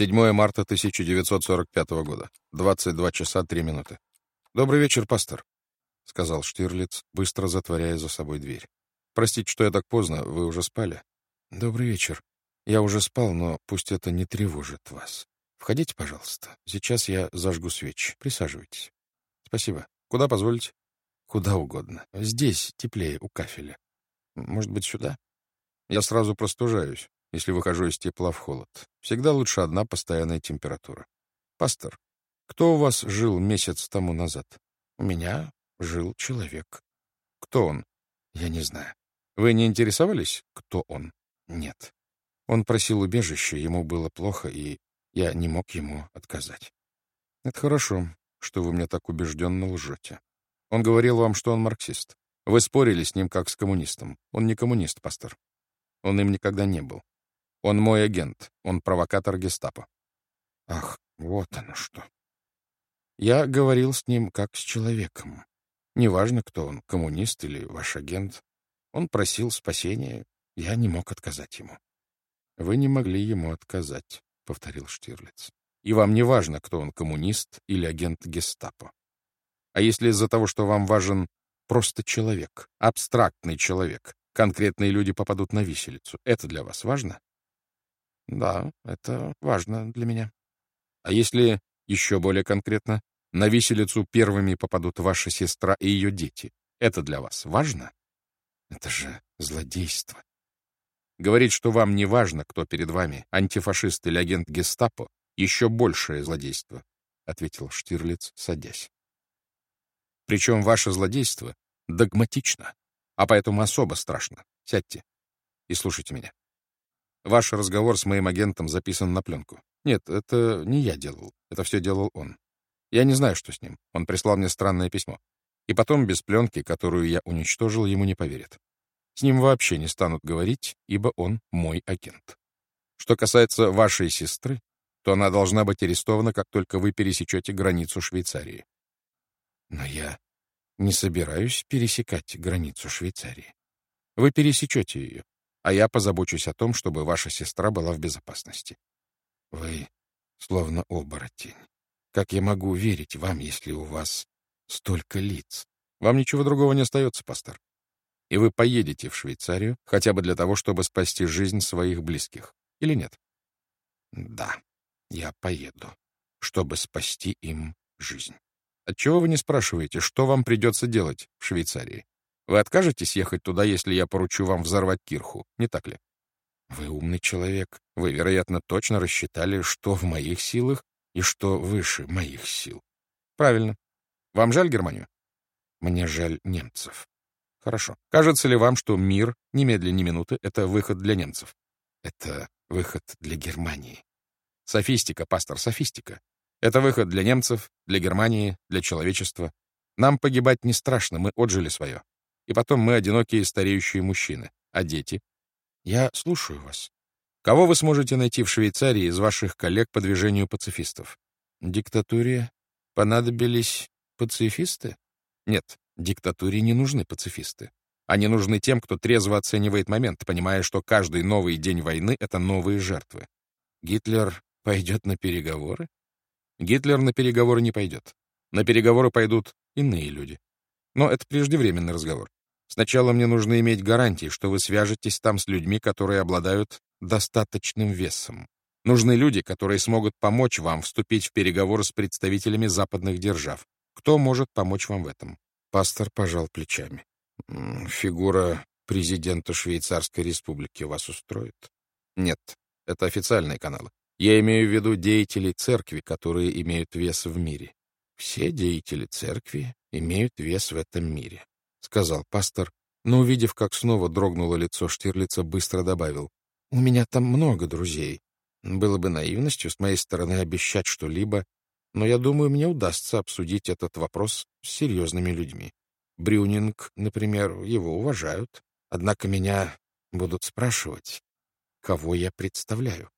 7 марта 1945 года. 22 часа 3 минуты. «Добрый вечер, пастор», — сказал Штирлиц, быстро затворяя за собой дверь. «Простите, что я так поздно. Вы уже спали?» «Добрый вечер. Я уже спал, но пусть это не тревожит вас. Входите, пожалуйста. Сейчас я зажгу свечи. Присаживайтесь». «Спасибо. Куда позволите?» «Куда угодно. Здесь теплее, у кафеля. Может быть, сюда?» «Я сразу простужаюсь если выхожу из тепла в холод. Всегда лучше одна постоянная температура. Пастор, кто у вас жил месяц тому назад? У меня жил человек. Кто он? Я не знаю. Вы не интересовались, кто он? Нет. Он просил убежища, ему было плохо, и я не мог ему отказать. Это хорошо, что вы мне так убежденно лжете. Он говорил вам, что он марксист. Вы спорили с ним как с коммунистом. Он не коммунист, пастор. Он им никогда не был. Он мой агент. Он провокатор гестапо. Ах, вот оно что. Я говорил с ним как с человеком. Неважно, кто он, коммунист или ваш агент. Он просил спасения, я не мог отказать ему. Вы не могли ему отказать, — повторил Штирлиц. И вам не важно, кто он, коммунист или агент гестапо. А если из-за того, что вам важен просто человек, абстрактный человек, конкретные люди попадут на виселицу, это для вас важно? Да, это важно для меня. А если еще более конкретно, на виселицу первыми попадут ваша сестра и ее дети, это для вас важно? Это же злодейство. Говорить, что вам не важно, кто перед вами, антифашист или агент гестапо, еще большее злодейство, — ответил Штирлиц, садясь. Причем ваше злодейство догматично, а поэтому особо страшно. Сядьте и слушайте меня. Ваш разговор с моим агентом записан на пленку. Нет, это не я делал. Это все делал он. Я не знаю, что с ним. Он прислал мне странное письмо. И потом, без пленки, которую я уничтожил, ему не поверят. С ним вообще не станут говорить, ибо он мой агент. Что касается вашей сестры, то она должна быть арестована, как только вы пересечете границу Швейцарии. Но я не собираюсь пересекать границу Швейцарии. Вы пересечете ее, а я позабочусь о том, чтобы ваша сестра была в безопасности. Вы словно оборотень. Как я могу верить вам, если у вас столько лиц? Вам ничего другого не остается, пастор. И вы поедете в Швейцарию хотя бы для того, чтобы спасти жизнь своих близких. Или нет? Да, я поеду, чтобы спасти им жизнь. Отчего вы не спрашиваете, что вам придется делать в Швейцарии? Вы откажетесь ехать туда, если я поручу вам взорвать кирху, не так ли? Вы умный человек. Вы, вероятно, точно рассчитали, что в моих силах и что выше моих сил. Правильно. Вам жаль Германию? Мне жаль немцев. Хорошо. Кажется ли вам, что мир, немедленно ни минуты, это выход для немцев? Это выход для Германии. Софистика, пастор, софистика. Это выход для немцев, для Германии, для человечества. Нам погибать не страшно, мы отжили свое. И потом мы одинокие стареющие мужчины. А дети? Я слушаю вас. Кого вы сможете найти в Швейцарии из ваших коллег по движению пацифистов? Диктатуре понадобились пацифисты? Нет, диктатуре не нужны пацифисты. Они нужны тем, кто трезво оценивает момент, понимая, что каждый новый день войны — это новые жертвы. Гитлер пойдет на переговоры? Гитлер на переговоры не пойдет. На переговоры пойдут иные люди. Но это преждевременный разговор. Сначала мне нужно иметь гарантии, что вы свяжетесь там с людьми, которые обладают достаточным весом. Нужны люди, которые смогут помочь вам вступить в переговоры с представителями западных держав. Кто может помочь вам в этом? Пастор пожал плечами. Фигура президента Швейцарской республики вас устроит? Нет, это официальные каналы. Я имею в виду деятелей церкви, которые имеют вес в мире. Все деятели церкви имеют вес в этом мире. — сказал пастор, но, увидев, как снова дрогнуло лицо Штирлица, быстро добавил. — У меня там много друзей. Было бы наивностью с моей стороны обещать что-либо, но я думаю, мне удастся обсудить этот вопрос с серьезными людьми. Брюнинг, например, его уважают, однако меня будут спрашивать, кого я представляю.